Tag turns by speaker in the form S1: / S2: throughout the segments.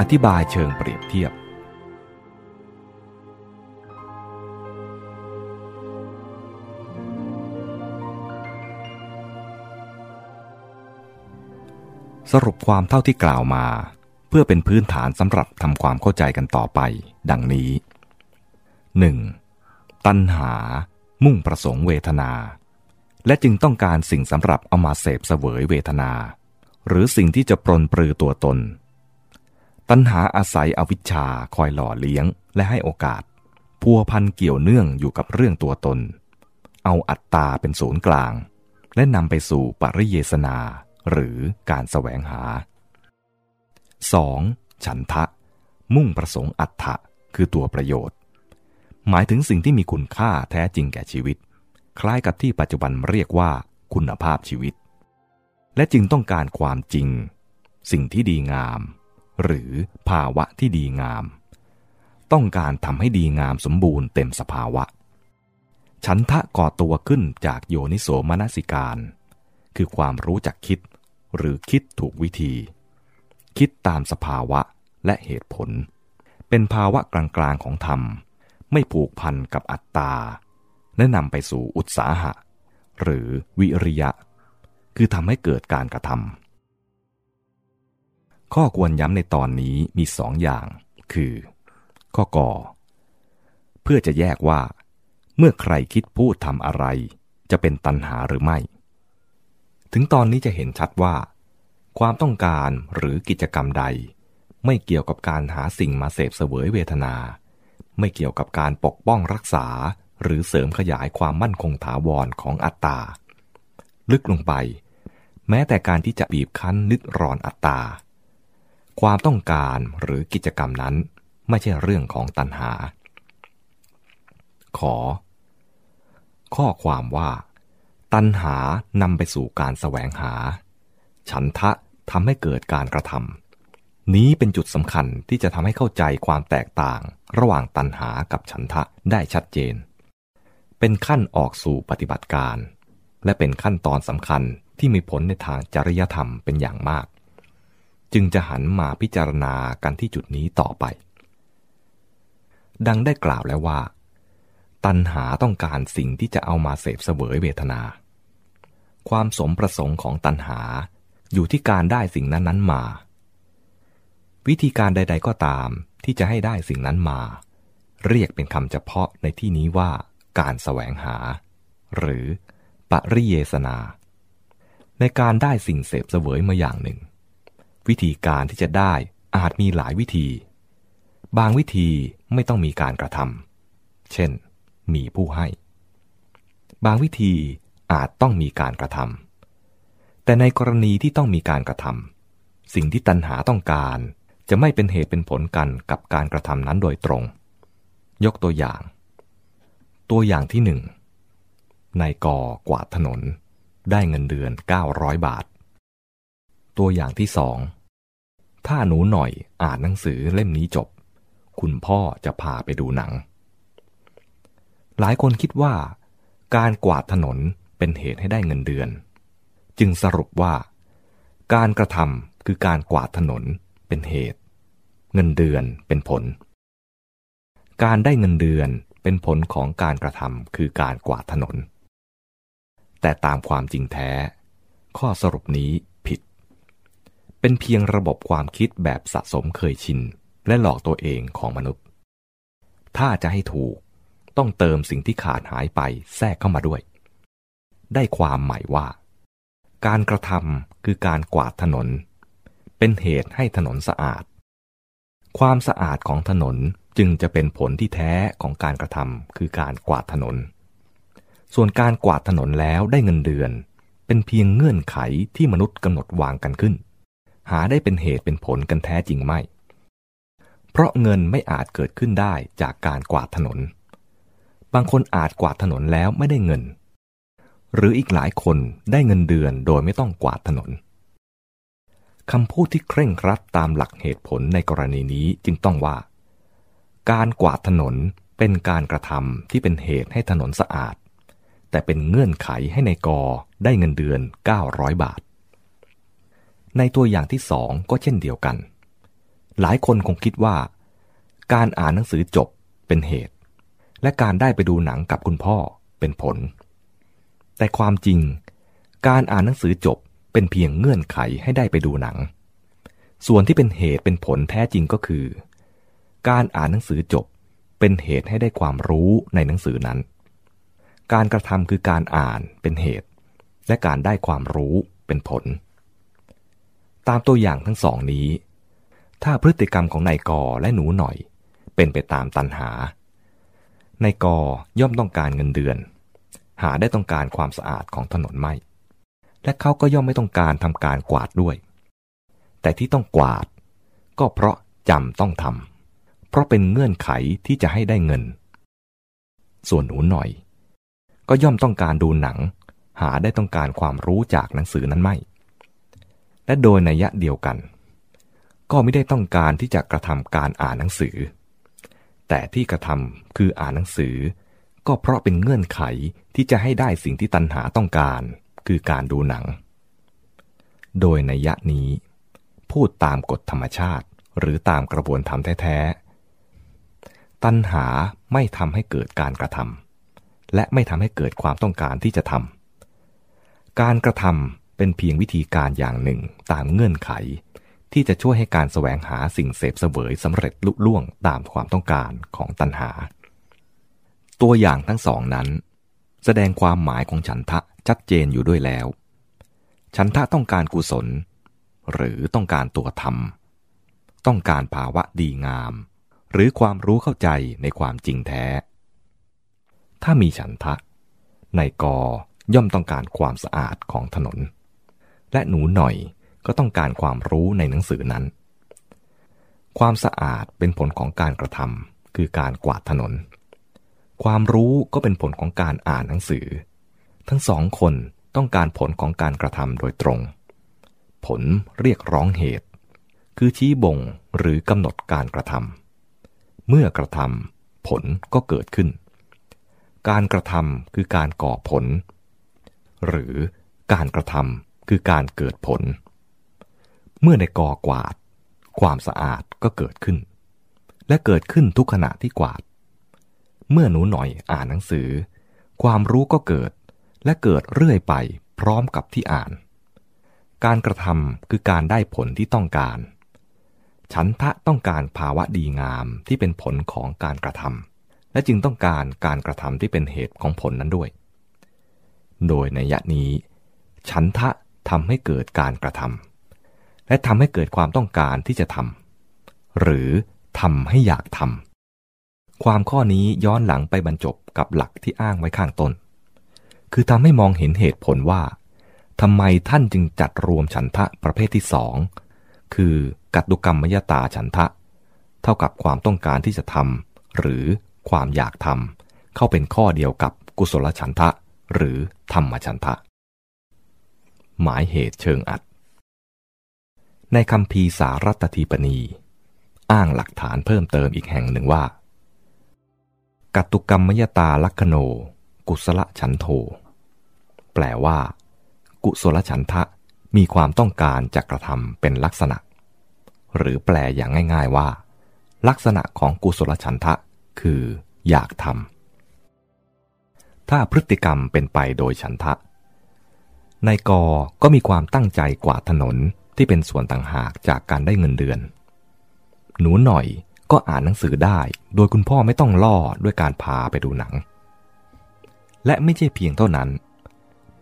S1: อธิบายเชิงเปรียบเทียบ สรุปความเท่าที่กล่าวมา เพื่อเป็นพื้นฐานสำหรับทำความเข้าใจกันต่อไป ดังนี้ 1. ตัณหา มุ่งประสงค์เวทนา และจึงต้องการสิ่งสำหรับเอามาเสพเสวยเวทนา หรือสิ่งที่จะปรนปรือตัวตน ตัณหาอาศัยอวิชชาคอยหล่อเลี้ยงและให้โอกาส พัวพันเกี่ยวเนื่องอยู่กับเรื่องตัวตน เอาอัตตาเป็นศูนย์กลาง และนำไปสู่ปริเยสนา หรือการแสวงหา 2. ฉันทะ มุ่งประสงค์อัตถะคือตัวประโยชน์ หมายถึงสิ่งที่มีคุณค่าแท้จริงแก่ชีวิต คล้ายกับที่ปัจจุบันเรียกว่าคุณภาพชีวิต และจึงต้องการความจริง สิ่งที่ดีงาม หรือภาวะที่ดีงาม ต้องการทำให้ดีงามสมบูรณ์เต็มสภาวะ ฉันทะก่อตัวขึ้นจากโยนิโสมนสิการ คือความรู้จักคิด หรือคิดถูกวิธี คิดตามสภาวะและเหตุผล เป็นภาวะกลางๆของธรรม ไม่ผูกพันกับอัตตา และนำไปสู่อุตสาหะ หรือวิริยะ คือทำให้เกิดการกระทำ ข้อควรย้ำในตอนนี้มีสองอย่าง คือ ข้อกอเพื่อจะแยกว่า เมื่อใครคิดพูดทำอะไร จะเป็นตัณหาหรือไม่ ถึงตอนนี้จะเห็นชัดว่า ความต้องการหรือกิจกรรมใด ไม่เกี่ยวกับการหาสิ่งมาเสพเสวยเวทนา ไม่เกี่ยวกับการปกป้องรักษาหรือเสริมขยายความมั่นคงถาวรของอัตตา ลึกลงไป แม้แต่การที่จะบีบคั้นนิดรอนอัตตา ความต้องการหรือกิจกรรมนั้นไม่ใช่เรื่องของตัณหา ขอ ข้อความว่า ตัณหานำไปสู่การแสวงหา ฉันทะทำให้เกิดการกระทำนี้เป็นจุดสำคัญที่จะทำให้เข้าใจความแตกต่างระหว่างตัณหากับฉันทะได้ชัดเจน เป็นขั้นออกสู่ปฏิบัติการ และเป็นขั้นตอนสำคัญที่มีผลในทางจริยธรรมเป็นอย่างมาก จึงจะหันมาพิจารณากันที่จุดนี้ต่อไป ดังได้กล่าวแล้วว่า ตัณหาต้องการสิ่งที่จะเอามาเสพเสวยเวทนา ความสมประสงค์ของตัณหาอยู่ที่การได้สิ่งนั้นๆมา วิธีการใด ๆก็ตามที่จะให้ได้สิ่งนั้นมา เรียกเป็นคำเฉพาะในที่นี้ว่าการแสวงหา หรือปริเยสนา ในการได้สิ่งเสพเสวยมาอย่างหนึ่ง วิธีการที่จะได้อาจมีหลายวิธี บางวิธีไม่ต้องมีการกระทำเช่น มีผู้ให้ บางวิธีอาจต้องมีการกระทำแต่ในกรณีที่ต้องมีการกระทำสิ่งที่ตัณหาต้องการจะไม่เป็นเหตุเป็นผลกันกับการกระทำนั้นโดยตรง ยกตัวอย่าง ตัวอย่างที่หนึ่งนายกกวาดถนน ได้เงินเดือน 900 บาท ตัวอย่างที่สอง ถ้าหนูหน่อยอ่านหนังสือเล่มนี้จบ คุณพ่อจะพาไปดูหนัง หลายคนคิดว่า การกวาดถนนเป็นเหตุให้ได้เงินเดือน จึงสรุปว่า การกระทำคือการกวาดถนนเป็นเหตุ เงินเดือนเป็นผล การได้เงินเดือนเป็นผลของการกระทำคือการกวาดถนน แต่ตามความจริงแท้ ข้อสรุปนี้ เป็นเพียงระบบความคิดแบบสะสมเคยชิน และหลอกตัวเองของมนุษย์ ถ้าจะให้ถูกต้องเติมสิ่งที่ขาดหายไปแทรกเข้ามาด้วย ได้ความหมายว่า การกระทำคือการกวาดถนน เป็นเหตุให้ถนนสะอาด ความสะอาดของถนนจึงจะเป็นผลที่แท้ของการกระทำคือการกวาดถนน ส่วนการกวาดถนนแล้วได้เงินเดือน เป็นเพียงเงื่อนไขที่มนุษย์กำหนดวางกันขึ้น หาได้เป็นเหตุเป็นผลกันแท้จริงไม่ เพราะเงินไม่อาจเกิดขึ้นได้จากการกวาดถนน บางคนอาจกวาดถนนแล้วไม่ได้เงิน หรืออีกหลายคนได้เงินเดือนโดยไม่ต้องกวาดถนนคำพูดที่เคร่งครัดตามหลักเหตุผลในกรณีนี้จึงต้องว่า การกวาดถนนเป็นการกระทำที่เป็นเหตุให้ถนนสะอาด แต่เป็นเงื่อนไขให้ในกอได้เงินเดือน 900 บาท ในตัวอย่างที่สองก็เช่นเดียวกัน หลายคนคงคิดว่า การอ่านหนังสือจบเป็นเหตุ และการได้ไปดูหนังกับคุณพ่อเป็นผล แต่ความจริง การอ่านหนังสือจบเป็นเพียงเงื่อนไขให้ได้ไปดูหนัง ส่วนที่เป็นเหตุเป็นผลแท้จริงก็คือ การอ่านหนังสือจบเป็นเหตุให้ได้ความรู้ในหนังสือนั้น การกระทำคือการอ่านเป็นเหตุ และการได้ความรู้เป็นผล ตามตัวอย่างทั้งสองนี้ ถ้าพฤติกรรมของนายกอและหนูหน่อย เป็นไปตามตันหานายกอย่อมต้องการเงินเดือน หาได้ต้องการความสะอาดของถนนไม่ และเขาก็ย่อมไม่ต้องการทำการกวาดด้วย แต่ที่ต้องกวาด ก็เพราะจำต้องทำเพราะเป็นเงื่อนไขที่จะให้ได้เงิน ส่วนหนูหน่อย ก็ย่อมต้องการดูหนัง หาได้ต้องการความรู้จากหนังสือนั้นไม่ และโดยนัยะเดียวกัน ก็ไม่ได้ต้องการที่จะกระทำการอ่านหนังสือ แต่ที่กระทำคืออ่านหนังสือ ก็เพราะเป็นเงื่อนไขที่จะให้ได้สิ่งที่ตัณหาต้องการ คือการดูหนัง โดยในยะนี้ พูดตามกฎธรรมชาติหรือตามกระบวนธรรมแท้ๆ ตัณหาไม่ทำให้เกิดการกระทำและไม่ทำให้เกิดความต้องการที่จะทำการกระทำ เป็นเพียงวิธีการอย่างหนึ่งตามเงื่อนไข ที่จะช่วยให้การแสวงหาสิ่งเสพเสวยสำเร็จลุล่วงตามความต้องการของตัณหา ตัวอย่างทั้งสองนั้น แสดงความหมายของฉันทะชัดเจนอยู่ด้วยแล้ว ฉันทะต้องการกุศล หรือต้องการตัวธรรม ต้องการภาวะดีงาม หรือความรู้เข้าใจในความจริงแท้ ถ้ามีฉันทะ ในกอย่อมต้องการความสะอาดของถนน และหนูหน่อยก็ต้องการความรู้ในหนังสือนั้น ความสะอาดเป็นผลของการกระทำคือการกวาดถนน ความรู้ก็เป็นผลของการอ่านหนังสือ ทั้งสองคนต้องการผลของการกระทำโดยตรง ผลเรียกร้องเหตุ คือชี้บ่งหรือกำหนดการกระทำเมื่อกระทำผลก็เกิดขึ้น การกระทำคือการก่อผล หรือการกระทำ คือการเกิดผล เมื่อในกอกวาด ความสะอาดก็เกิดขึ้น และเกิดขึ้นทุกขณะที่กวาด เมื่อหนูหน่อยอ่านหนังสือ ความรู้ก็เกิด และเกิดเรื่อยไปพร้อมกับที่อ่าน การกระทำคือการได้ผลที่ต้องการ ฉันทะต้องการภาวะดีงามที่เป็นผลของการกระทำและจึงต้องการการกระทำที่เป็นเหตุของผลนั้นด้วย โดยในยะนี้ ฉันทะ ทำให้เกิดการกระทำและทำให้เกิดความต้องการที่จะทำหรือทำให้อยากทำความข้อนี้ย้อนหลังไปบรรจบกับหลักที่อ้างไว้ข้างต้น คือทำให้มองเห็นเหตุผลว่าทำไมท่านจึงจัดรวมฉันทะประเภทที่สองคือกัตตุกรรมมยตาฉันทะ เท่ากับความต้องการที่จะทำหรือความอยากทำเข้าเป็นข้อเดียวกับกุศลฉันทะ หรือธรรมฉันทะ หมายเหตุเชิงอัด ในคำพีสารัตทีปณี อ้างหลักฐานเพิ่มเติมอีกแห่งหนึ่งว่า กัตุกรรมยตาลักโน กุศลฉันโท แปลว่า กุศลฉันทะมีความต้องการจะกระทำเป็นลักษณะ หรือแปลอย่างง่าย ๆว่า ลักษณะของกุศลฉันทะคือ อยากทำถ้าพฤติกรรมเป็นไปโดยฉันทะ นายกก็มีความตั้งใจกวาดถนนที่เป็นส่วนต่างหากจากการได้เงินเดือน หนูหน่อยก็อ่านหนังสือได้ โดยคุณพ่อไม่ต้องล่อด้วยการพาไปดูหนัง และไม่ใช่เพียงเท่านั้น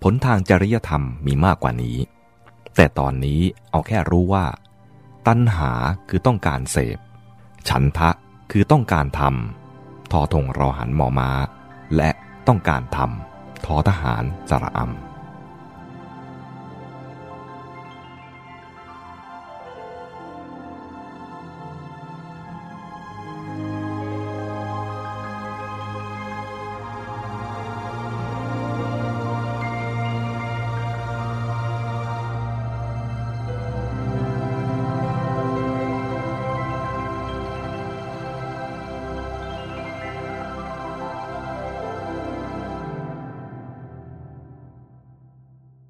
S1: ผลทางจริยธรรมมีมากกว่านี้ แต่ตอนนี้เอาแค่รู้ว่า ตัณหาคือต้องการเสพ ฉันทะคือต้องการทำทอทงรอหันหมอมา และต้องการทำทอทหารจระอำ